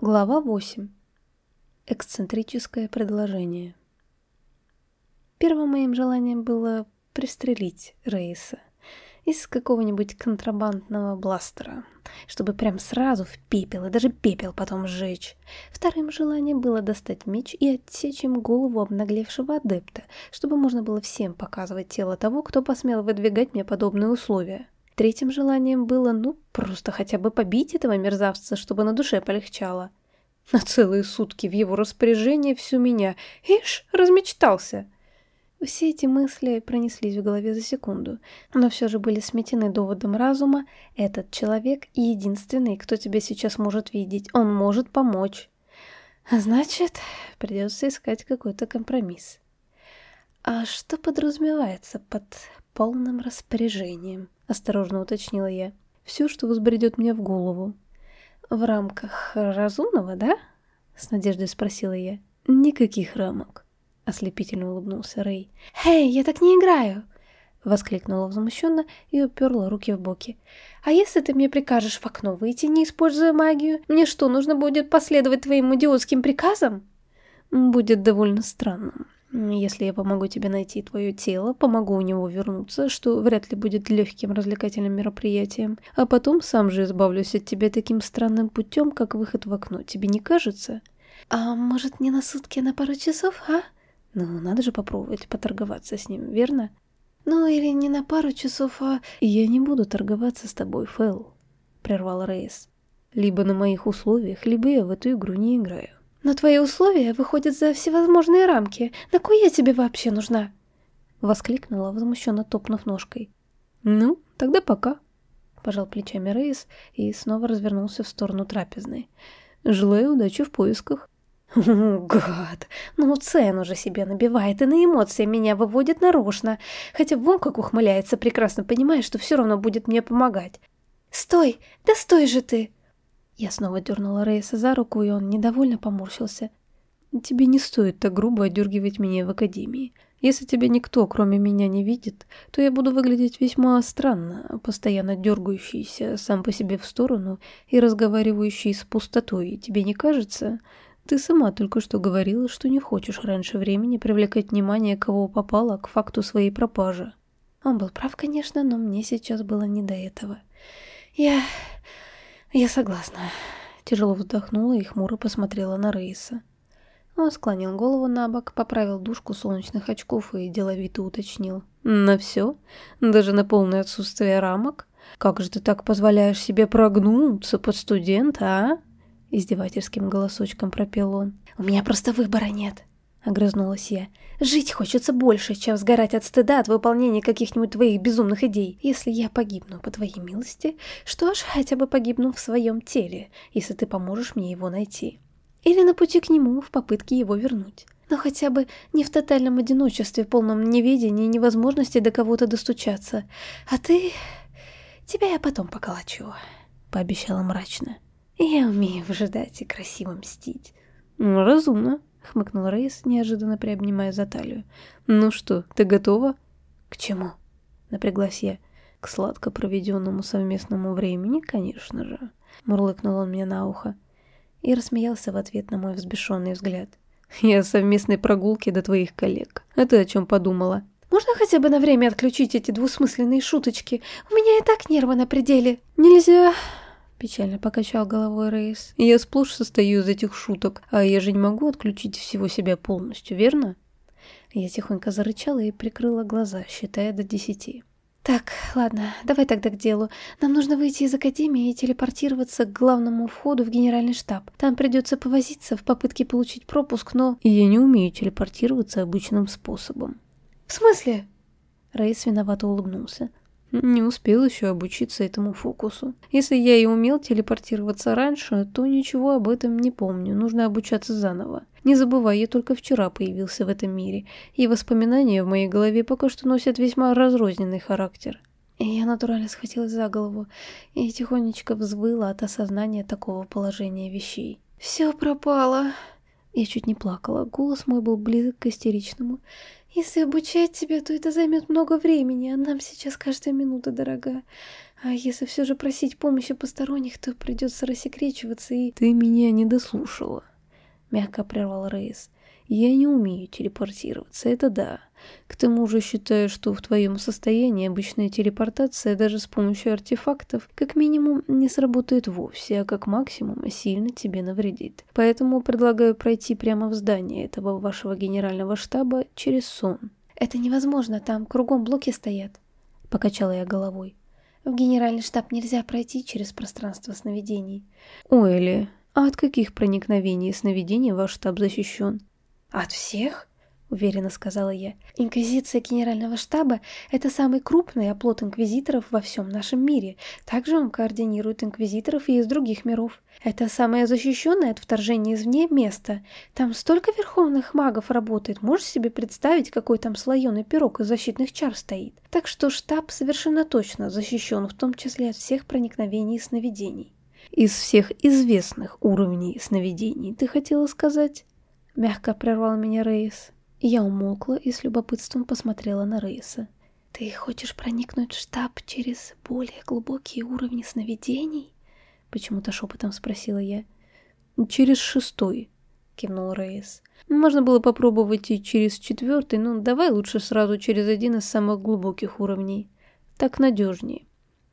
Глава 8. Эксцентрическое предложение. Первым моим желанием было пристрелить Рейса из какого-нибудь контрабандного бластера, чтобы прям сразу в пепел и даже пепел потом сжечь. Вторым желанием было достать меч и отсечь им голову обнаглевшего адепта, чтобы можно было всем показывать тело того, кто посмел выдвигать мне подобные условия. Третьим желанием было, ну, просто хотя бы побить этого мерзавца, чтобы на душе полегчало. На целые сутки в его распоряжении всю меня. Ишь, размечтался. Все эти мысли пронеслись в голове за секунду, но все же были сметены доводом разума. Этот человек единственный, кто тебя сейчас может видеть. Он может помочь. Значит, придется искать какой-то компромисс. А что подразумевается под полным распоряжением? Осторожно уточнила я. Все, что возбредет мне в голову. В рамках разумного, да? С надеждой спросила я. Никаких рамок. Ослепительно улыбнулся Рэй. «Эй, я так не играю!» Воскликнула возмущенно и уперла руки в боки. «А если ты мне прикажешь в окно выйти, не используя магию, мне что, нужно будет последовать твоим идиотским приказам?» «Будет довольно странным. Если я помогу тебе найти твое тело, помогу у него вернуться, что вряд ли будет легким развлекательным мероприятием, а потом сам же избавлюсь от тебя таким странным путем, как выход в окно, тебе не кажется? А может не на сутки, а на пару часов, а? Ну, надо же попробовать поторговаться с ним, верно? Ну, или не на пару часов, а... Я не буду торговаться с тобой, Фэл, прервал Рейс. Либо на моих условиях, либо я в эту игру не играю. Но твои условия выходят за всевозможные рамки. На кой я тебе вообще нужна?» Воскликнула, возмущенно топнув ножкой. «Ну, тогда пока», — пожал плечами Рейс и снова развернулся в сторону трапезной. «Желаю удачи в поисках». «Гад! Ну, цену же себе набивает и на эмоции меня выводит нарочно, хотя вон как ухмыляется, прекрасно понимая, что все равно будет мне помогать». «Стой! Да стой же ты!» Я снова дернула Рейса за руку, и он недовольно поморщился. «Тебе не стоит так грубо одергивать меня в академии. Если тебя никто, кроме меня, не видит, то я буду выглядеть весьма странно, постоянно дергающийся сам по себе в сторону и разговаривающий с пустотой. Тебе не кажется? Ты сама только что говорила, что не хочешь раньше времени привлекать внимание кого попало к факту своей пропажи». Он был прав, конечно, но мне сейчас было не до этого. «Я... «Я согласна». Тяжело вздохнула и хмуро посмотрела на Рейса. Он склонил голову на бок, поправил дужку солнечных очков и деловито уточнил. «На все? Даже на полное отсутствие рамок? Как же ты так позволяешь себе прогнуться под студента, а?» Издевательским голосочком пропел он. «У меня просто выбора нет», — огрызнулась я. «Жить хочется больше, чем сгорать от стыда от выполнения каких-нибудь твоих безумных идей. Если я погибну по твоей милости, что ж, хотя бы погибну в своем теле, если ты поможешь мне его найти. Или на пути к нему в попытке его вернуть. Но хотя бы не в тотальном одиночестве, полном неведении и невозможности до кого-то достучаться. А ты... Тебя я потом поколочу», — пообещала мрачно. «Я умею выжидать и красиво мстить». «Разумно», — хмыкнул Рейс, неожиданно приобнимая за талию. «Ну что, ты готова?» «К чему?» — напряглась я. «К сладко проведенному совместному времени, конечно же», — мурлыкнул он мне на ухо и рассмеялся в ответ на мой взбешенный взгляд. «Я совместной прогулки до твоих коллег. А ты о чем подумала?» «Можно хотя бы на время отключить эти двусмысленные шуточки? У меня и так нервы на пределе». «Нельзя», Печально покачал головой Рейс. Я сплошь состою из этих шуток, а я же не могу отключить всего себя полностью, верно? Я тихонько зарычала и прикрыла глаза, считая до десяти. «Так, ладно, давай тогда к делу. Нам нужно выйти из Академии и телепортироваться к главному входу в Генеральный штаб. Там придется повозиться в попытке получить пропуск, но...» «Я не умею телепортироваться обычным способом». «В смысле?» Рейс виновато улыбнулся. Не успел еще обучиться этому фокусу. Если я и умел телепортироваться раньше, то ничего об этом не помню, нужно обучаться заново. Не забывай, я только вчера появился в этом мире, и воспоминания в моей голове пока что носят весьма разрозненный характер. Я натурально схватилась за голову и тихонечко взвыла от осознания такого положения вещей. «Все пропало!» Я чуть не плакала, голос мой был близок к истеричному. Если обучать тебя, то это займет много времени, а нам сейчас каждая минута дорога. А если все же просить помощи посторонних, то придется рассекречиваться и... Ты меня не дослушала, мягко прервал Рейс. Я не умею телепортироваться, это да. К тому же считаю, что в твоем состоянии обычная телепортация даже с помощью артефактов как минимум не сработает вовсе, а как максимум сильно тебе навредит. Поэтому предлагаю пройти прямо в здание этого вашего генерального штаба через сон. Это невозможно, там кругом блоки стоят. Покачала я головой. В генеральный штаб нельзя пройти через пространство сновидений. Ой, Эли, а от каких проникновений сновидений ваш штаб защищен? От всех? — уверенно сказала я. «Инквизиция Генерального штаба — это самый крупный оплот инквизиторов во всем нашем мире. Также он координирует инквизиторов и из других миров. Это самое защищенное от вторжения извне место. Там столько верховных магов работает, можешь себе представить, какой там слоеный пирог из защитных чар стоит. Так что штаб совершенно точно защищен, в том числе от всех проникновений и сновидений». «Из всех известных уровней сновидений, ты хотела сказать?» Мягко прервал меня Рейс. Я умолкла и с любопытством посмотрела на Рейса. «Ты хочешь проникнуть в штаб через более глубокие уровни сновидений?» Почему-то шепотом спросила я. «Через шестой», — кивнул Рейс. «Можно было попробовать и через четвертый, но давай лучше сразу через один из самых глубоких уровней. Так надежнее.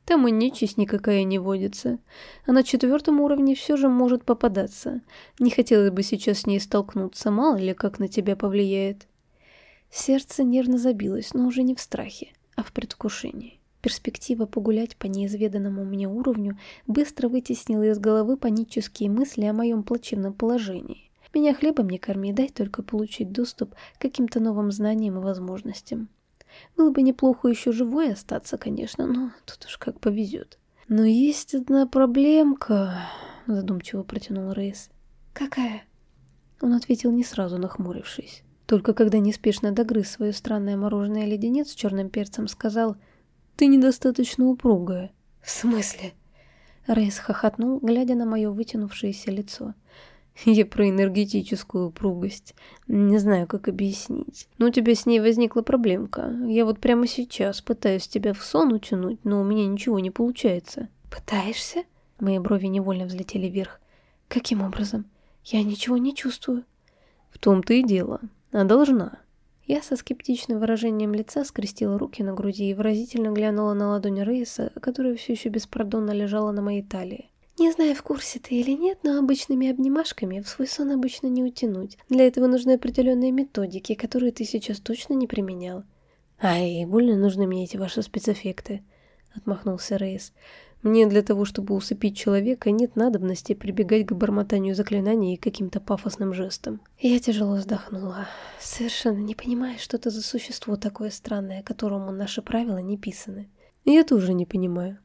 Там и нечисть никакая не водится. А на четвертом уровне все же может попадаться. Не хотелось бы сейчас с ней столкнуться, мало ли как на тебя повлияет. Сердце нервно забилось, но уже не в страхе, а в предвкушении. Перспектива погулять по неизведанному мне уровню быстро вытеснила из головы панические мысли о моем плачевном положении. Меня хлебом не корми, дай только получить доступ к каким-то новым знаниям и возможностям. Было бы неплохо еще живой остаться, конечно, но тут уж как повезет. Но есть одна проблемка, задумчиво протянул Рейс. Какая? Он ответил не сразу, нахмурившись. Только когда неспешно догрыз свое странное мороженое леденец с черным перцем, сказал «Ты недостаточно упругая». «В смысле?» Рейс хохотнул, глядя на мое вытянувшееся лицо. Я про энергетическую упругость. Не знаю, как объяснить. Но у тебя с ней возникла проблемка. Я вот прямо сейчас пытаюсь тебя в сон утянуть, но у меня ничего не получается. Пытаешься? Мои брови невольно взлетели вверх. Каким образом? Я ничего не чувствую. В том-то и дело. А должна. Я со скептичным выражением лица скрестила руки на груди и выразительно глянула на ладонь Рейса, которая все еще беспардонно лежала на моей талии. Не знаю, в курсе ты или нет, но обычными обнимашками в свой сон обычно не утянуть. Для этого нужны определенные методики, которые ты сейчас точно не применял. Ай, больно нужны мне эти ваши спецэффекты, отмахнулся Рейс. Мне для того, чтобы усыпить человека, нет надобности прибегать к бормотанию заклинаний и каким-то пафосным жестам. Я тяжело вздохнула, совершенно не понимая, что это за существо такое странное, которому наши правила не писаны. Я тоже не понимаю.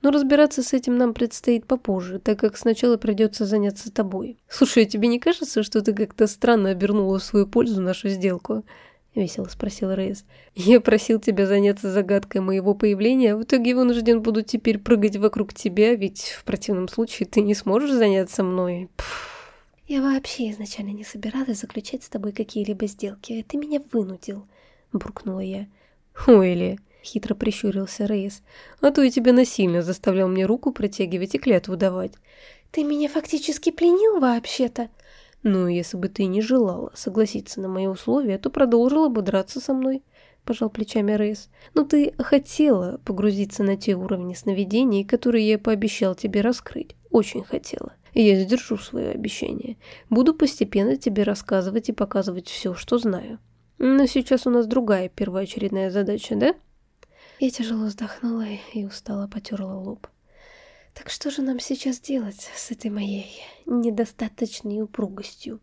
Но разбираться с этим нам предстоит попозже, так как сначала придется заняться тобой. Слушай, а тебе не кажется, что ты как-то странно обернула в свою пользу нашу сделку?» — весело спросил Рейс. «Я просил тебя заняться загадкой моего появления, а в итоге вынужден буду теперь прыгать вокруг тебя, ведь в противном случае ты не сможешь заняться мной. Пфф. «Я вообще изначально не собиралась заключать с тобой какие-либо сделки, а ты меня вынудил», — буркнула я. «Ой, Ли, Хитро прищурился Рейс. «А то я тебя насильно заставлял мне руку протягивать и клятву давать». «Ты меня фактически пленил вообще-то?» «Ну, если бы ты не желала согласиться на мои условия, то продолжила бы драться со мной», — пожал плечами Рейс. «Но ты хотела погрузиться на те уровни сновидений, которые я пообещал тебе раскрыть. Очень хотела. И я сдержу свое обещание. Буду постепенно тебе рассказывать и показывать все, что знаю. Но сейчас у нас другая первоочередная задача, да?» Я тяжело вздохнула и устало потерла лоб. Так что же нам сейчас делать с этой моей недостаточной упругостью?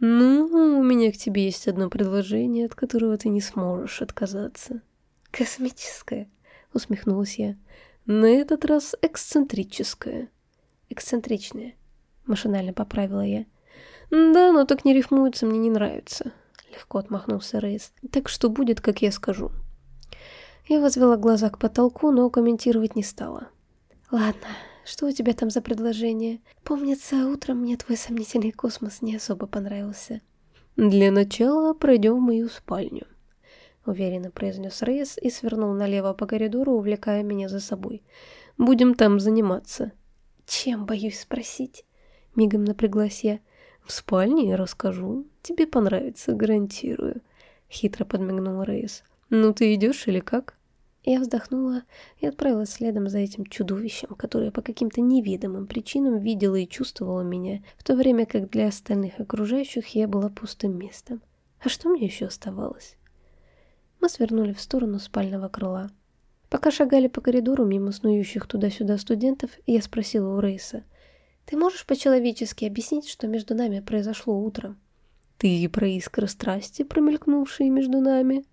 Ну, у меня к тебе есть одно предложение, от которого ты не сможешь отказаться. Космическое, усмехнулась я. На этот раз эксцентрическое. Эксцентричное, машинально поправила я. Да, но так не рифмуется, мне не нравится. Легко отмахнулся Рейс. Так что будет, как я скажу. Я возвела глаза к потолку, но комментировать не стала. «Ладно, что у тебя там за предложение? Помнится, утром мне твой сомнительный космос не особо понравился». «Для начала пройдем в мою спальню». уверенно произнес Рейс и свернул налево по коридору, увлекая меня за собой. «Будем там заниматься». «Чем, боюсь спросить?» Мигом напряглась я. «В спальне я расскажу. Тебе понравится, гарантирую», — хитро подмигнул Рейс. «Ну ты идешь или как?» Я вздохнула и отправилась следом за этим чудовищем, которое по каким-то неведомым причинам видело и чувствовало меня, в то время как для остальных окружающих я была пустым местом. А что мне еще оставалось? Мы свернули в сторону спального крыла. Пока шагали по коридору мимо снующих туда-сюда студентов, я спросила у Рейса, «Ты можешь по-человечески объяснить, что между нами произошло утром?» «Ты про искры страсти, промелькнувшие между нами?»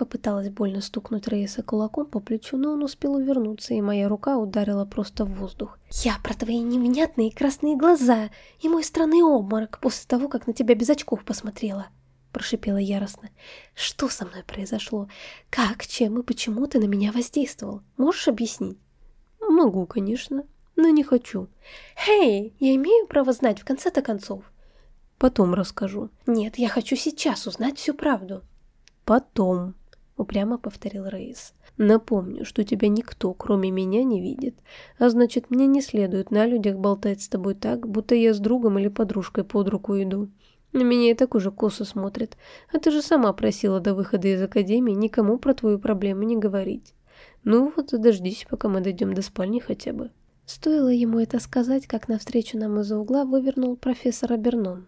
Попыталась больно стукнуть Рейса кулаком по плечу, но он успел увернуться, и моя рука ударила просто в воздух. «Я про твои невнятные красные глаза и мой странный обморок после того, как на тебя без очков посмотрела!» Прошипела яростно. «Что со мной произошло? Как, чем и почему ты на меня воздействовал? Можешь объяснить?» «Могу, конечно, но не хочу». «Эй, я имею право знать в конце-то концов?» «Потом расскажу». «Нет, я хочу сейчас узнать всю правду». «Потом», упрямо повторил Рейс. Напомню, что тебя никто, кроме меня, не видит, а значит, мне не следует на людях болтать с тобой так, будто я с другом или подружкой под руку иду. На меня и так уже косо смотрят, а ты же сама просила до выхода из академии никому про твою проблему не говорить. Ну вот, дождись, пока мы дойдем до спальни хотя бы. Стоило ему это сказать, как навстречу нам из-за угла вывернул профессор Абернон.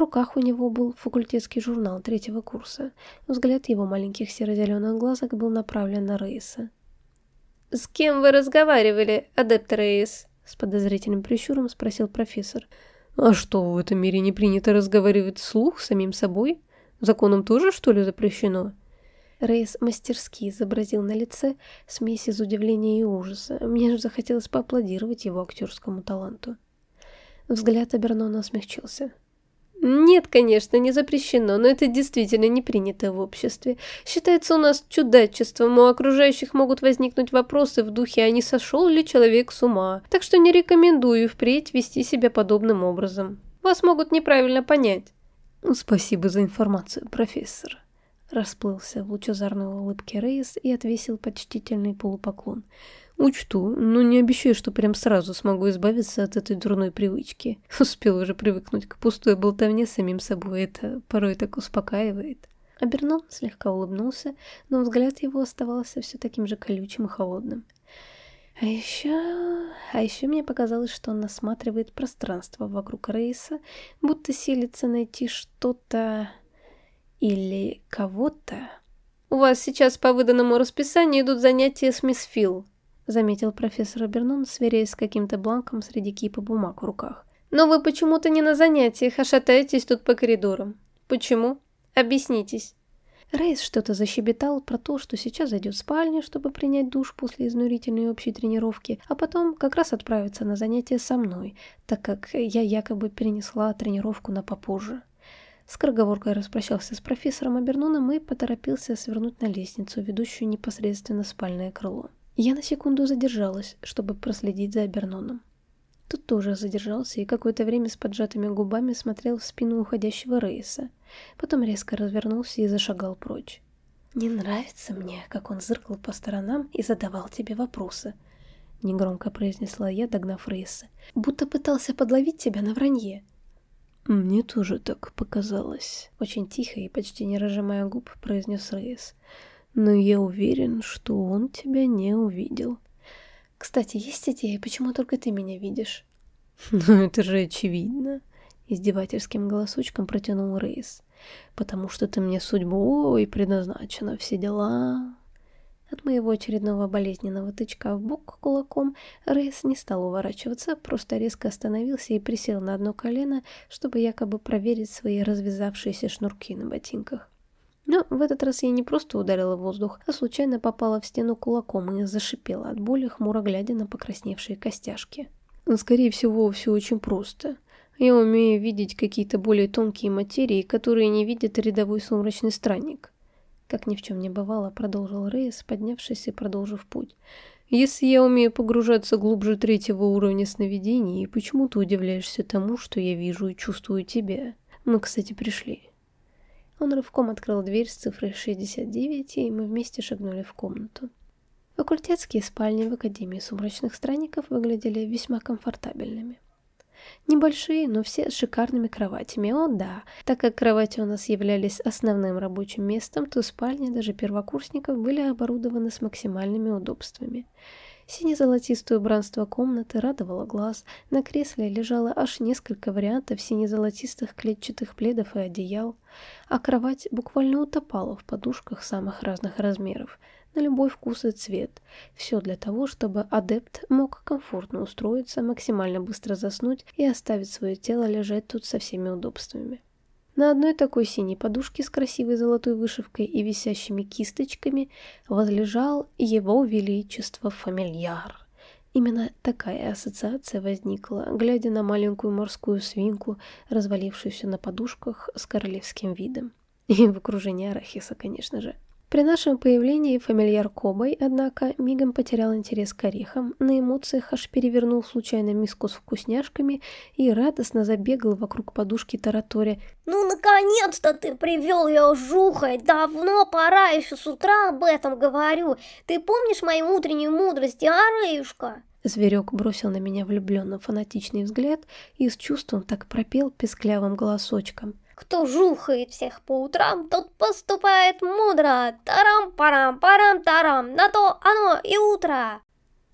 Руках у него был факультетский журнал третьего курса. Взгляд его маленьких серо-зеленых глазок был направлен на Рейса. «С кем вы разговаривали, адепт Рейс?» С подозрительным прищуром спросил профессор. «А что, в этом мире не принято разговаривать вслух самим собой? Законом тоже, что ли, запрещено?» Рейс мастерски изобразил на лице смесь из удивления и ужаса. Мне же захотелось поаплодировать его актерскому таланту. Взгляд Абернона смягчился. Нет, конечно, не запрещено, но это действительно не принято в обществе. Считается у нас чудачеством, у окружающих могут возникнуть вопросы в духе, а не сошел ли человек с ума. Так что не рекомендую впредь вести себя подобным образом. Вас могут неправильно понять. Спасибо за информацию, профессор. Расплылся в лучезарной улыбке Рейс и отвесил почтительный полупоклон. Учту, но не обещаю, что прям сразу смогу избавиться от этой дурной привычки. Успел уже привыкнуть к пустой болтовне самим собой, это порой так успокаивает. Обернул, слегка улыбнулся, но взгляд его оставался все таким же колючим и холодным. А еще... А еще мне показалось, что он осматривает пространство вокруг Рейса, будто силится найти что-то или кого-то. «У вас сейчас по выданному расписанию идут занятия с мисс Фил», заметил профессор Абернон, сверяясь с каким-то бланком среди кипа бумаг в руках. «Но вы почему-то не на занятиях, а шатаетесь тут по коридорам. Почему? Объяснитесь». Рейс что-то защебетал про то, что сейчас зайдет в спальню, чтобы принять душ после изнурительной общей тренировки, а потом как раз отправиться на занятия со мной, так как я якобы перенесла тренировку на попозже. Скороговоркой распрощался с профессором Аберноном и поторопился свернуть на лестницу, ведущую непосредственно в спальное крыло. Я на секунду задержалась, чтобы проследить за Аберноном. Тут тоже задержался и какое-то время с поджатыми губами смотрел в спину уходящего Рейса. Потом резко развернулся и зашагал прочь. «Не нравится мне, как он зыркал по сторонам и задавал тебе вопросы», — негромко произнесла я, догнав Рейса. «Будто пытался подловить тебя на вранье». «Мне тоже так показалось», — очень тихо и почти не разжимая губ, произнес Рейс но я уверен, что он тебя не увидел. Кстати, есть идея, почему только ты меня видишь? Ну, это же очевидно. Издевательским голосочком протянул Рейс. Потому что ты мне судьбой предназначена, все дела. От моего очередного болезненного тычка в бок кулаком Рейс не стал уворачиваться, просто резко остановился и присел на одно колено, чтобы якобы проверить свои развязавшиеся шнурки на ботинках. Но в этот раз я не просто ударила воздух, а случайно попала в стену кулаком и зашипела от боли, хмуро глядя на покрасневшие костяшки. Скорее всего, все очень просто. Я умею видеть какие-то более тонкие материи, которые не видит рядовой сумрачный странник. Как ни в чем не бывало, продолжил Рейс, поднявшись и продолжив путь. Если я умею погружаться глубже третьего уровня сновидений, почему ты удивляешься тому, что я вижу и чувствую тебя? Мы, кстати, пришли. Он рывком открыл дверь с цифрой 69, и мы вместе шагнули в комнату. Факультетские спальни в Академии Сумрачных Странников выглядели весьма комфортабельными. Небольшие, но все с шикарными кроватями. О да, так как кровати у нас являлись основным рабочим местом, то спальни даже первокурсников были оборудованы с максимальными удобствами. Сине-золотистое убранство комнаты радовало глаз, на кресле лежало аж несколько вариантов сине-золотистых клетчатых пледов и одеял, а кровать буквально утопала в подушках самых разных размеров – на любой вкус и цвет. Все для того, чтобы адепт мог комфортно устроиться, максимально быстро заснуть и оставить свое тело лежать тут со всеми удобствами. На одной такой синей подушке с красивой золотой вышивкой и висящими кисточками возлежал его величество фамильяр. Именно такая ассоциация возникла, глядя на маленькую морскую свинку, развалившуюся на подушках с королевским видом. И в окружении арахиса, конечно же. При нашем появлении фамильяр Кобой, однако, мигом потерял интерес к орехам, на эмоциях аж перевернул случайно миску с вкусняшками и радостно забегал вокруг подушки тараторя. «Ну, наконец-то ты привел ее жухой! Давно пора, еще с утра об этом говорю! Ты помнишь мою утреннюю мудрость, а, Раюшка?» Зверек бросил на меня влюбленно фанатичный взгляд и с чувством так пропел песклявым голосочком. Кто жухает всех по утрам, тот поступает мудро. Тарам-парам-парам-тарам, на то оно и утро.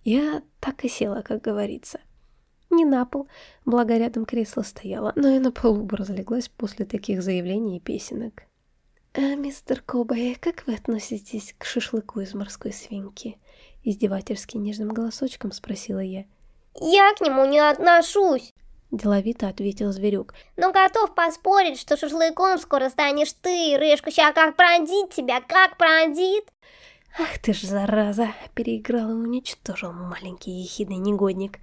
Я так и села, как говорится. Не на пол, благо рядом кресло стояло, но и на полу бы разлеглась после таких заявлений и песенок. «А, мистер Кобай, как вы относитесь к шашлыку из морской свинки?» Издевательски нежным голосочком спросила я. «Я к нему не отношусь!» Деловито ответил зверюк. «Но готов поспорить, что шашлыком скоро станешь ты, Рыжка, ща как пронзит тебя, как пронзит!» «Ах ты ж, зараза!» — переиграл и уничтожил маленький ехидный негодник.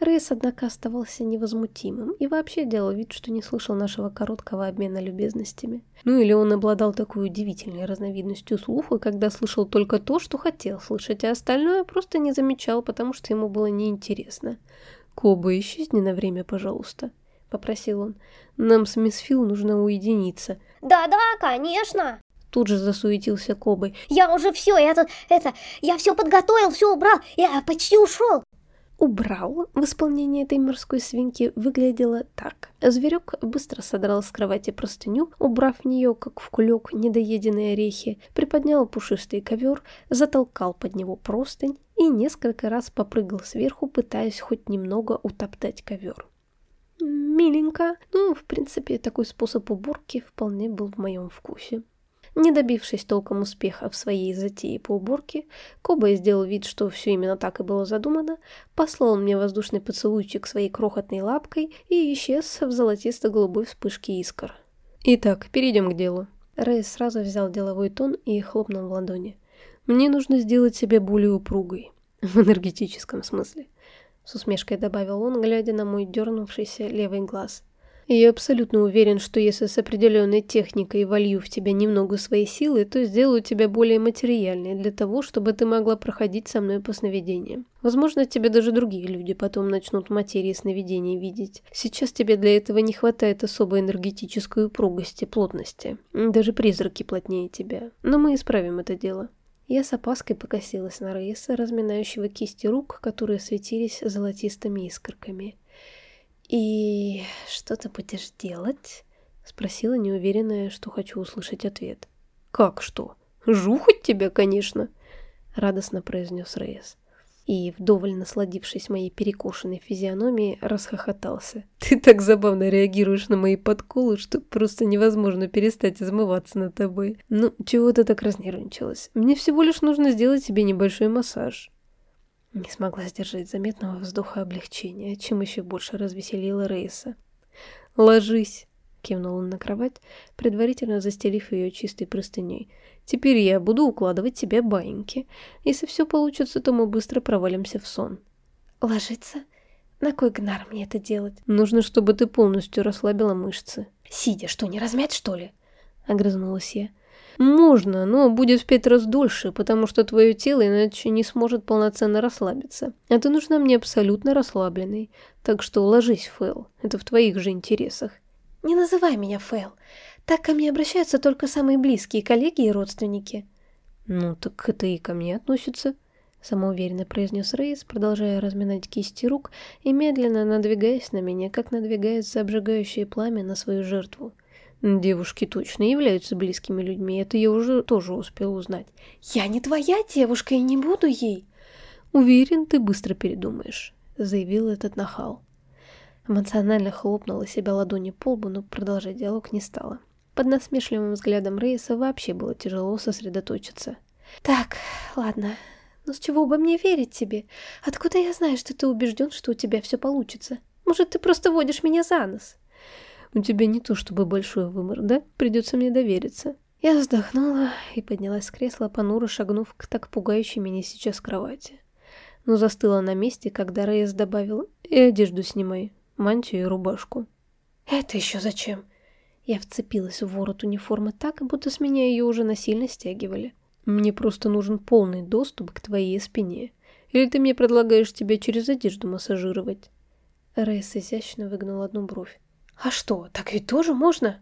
Рейс, однако, оставался невозмутимым и вообще делал вид, что не слышал нашего короткого обмена любезностями. Ну или он обладал такой удивительной разновидностью слуха, когда слышал только то, что хотел слышать, а остальное просто не замечал, потому что ему было неинтересно. «Коба, исчезни на время, пожалуйста», — попросил он. «Нам с мисс Фил нужно уединиться». «Да-да, конечно!» Тут же засуетился Кобой. «Я уже все, я тут, это, я все подготовил, все убрал, я почти ушел!» Убрал в исполнении этой морской свинки выглядело так. Зверек быстро содрал с кровати простыню, убрав в нее, как в кулек, недоеденные орехи, приподнял пушистый ковер, затолкал под него простынь и несколько раз попрыгал сверху, пытаясь хоть немного утоптать ковер. Миленько. Ну, в принципе, такой способ уборки вполне был в моем вкусе. Не добившись толком успеха в своей затее по уборке, Коба сделал вид, что все именно так и было задумано, послал мне воздушный поцелуйчик своей крохотной лапкой и исчез в золотисто-голубой вспышке искр. Итак, перейдем к делу. Рэй сразу взял деловой тон и хлопнул в ладони. «Мне нужно сделать себя более упругой. В энергетическом смысле», — с усмешкой добавил он, глядя на мой дернувшийся левый глаз. Я абсолютно уверен, что если с определенной техникой волью в тебя немного своей силы, то сделаю тебя более материальной для того, чтобы ты могла проходить со мной по сновидениям. Возможно, тебе даже другие люди потом начнут материи сновидений видеть. Сейчас тебе для этого не хватает особой энергетической упругости, плотности. Даже призраки плотнее тебя. Но мы исправим это дело. Я с опаской покосилась на Рейса, разминающего кисти рук, которые светились золотистыми искорками. «И что ты будешь делать?» — спросила, неуверенная, что хочу услышать ответ. «Как что? Жухать тебя, конечно!» — радостно произнес Рейс. И, вдоволь насладившись моей перекошенной физиономией, расхохотался. «Ты так забавно реагируешь на мои подколы, что просто невозможно перестать измываться над тобой. Ну, чего ты так разнервничалась? Мне всего лишь нужно сделать тебе небольшой массаж». Не смогла сдержать заметного вздоха облегчения, чем еще больше развеселила Рейса. «Ложись!» — кивнул он на кровать, предварительно застелив ее чистой простыней. «Теперь я буду укладывать тебе баиньки. Если все получится, то мы быстро провалимся в сон». «Ложиться? На кой гнар мне это делать?» «Нужно, чтобы ты полностью расслабила мышцы». «Сидя, что, не размять, что ли?» — огрызнулась я. Можно, но будет в пять раз дольше, потому что твое тело иначе не сможет полноценно расслабиться. А ты нужна мне абсолютно расслабленной. Так что ложись, Фэл, это в твоих же интересах. Не называй меня Фэл. Так ко мне обращаются только самые близкие коллеги и родственники. Ну, так это и ко мне относится, самоуверенно произнес Рейс, продолжая разминать кисти рук и медленно надвигаясь на меня, как надвигается обжигающее пламя на свою жертву. Девушки точно являются близкими людьми, это я уже тоже успел узнать. Я не твоя девушка и не буду ей. Уверен, ты быстро передумаешь, заявил этот нахал. Эмоционально хлопнула себя ладони по лбу, но продолжать диалог не стала. Под насмешливым взглядом Рейса вообще было тяжело сосредоточиться. «Так, ладно, но с чего бы мне верить тебе? Откуда я знаю, что ты убежден, что у тебя все получится? Может, ты просто водишь меня за нос?» «У тебя не то чтобы большой выбор, да? Придется мне довериться». Я вздохнула и поднялась с кресла, понуро шагнув к так пугающей меня сейчас кровати. Но застыла на месте, когда Рейс добавил «И одежду снимай, мантию и рубашку. «Это еще зачем?» Я вцепилась в ворот униформы так, будто с меня ее уже насильно стягивали. «Мне просто нужен полный доступ к твоей спине. Или ты мне предлагаешь тебя через одежду массажировать?» Рейс изящно выгнул одну бровь. «А что, так ведь тоже можно?»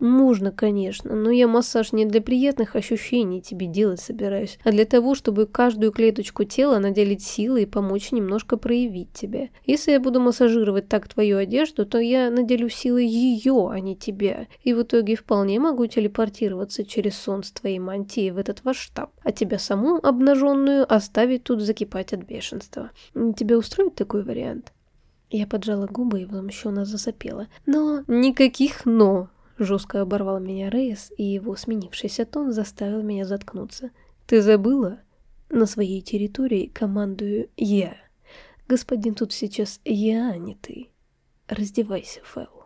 Можно, конечно, но я массаж не для приятных ощущений тебе делать собираюсь, а для того, чтобы каждую клеточку тела наделить силой и помочь немножко проявить тебя. Если я буду массажировать так твою одежду, то я наделю силой ее, а не тебя, и в итоге вполне могу телепортироваться через сон с твоей мантией в этот ваш штаб, а тебя саму, обнаженную, оставить тут закипать от бешенства. Тебя устроит такой вариант? Я поджала губы и возмущенно засопела. «Но...» «Никаких «но». Жестко оборвал меня Рейс, и его сменившийся тон заставил меня заткнуться. «Ты забыла? На своей территории командую я. Господин тут сейчас я, а не ты. Раздевайся, Фэл».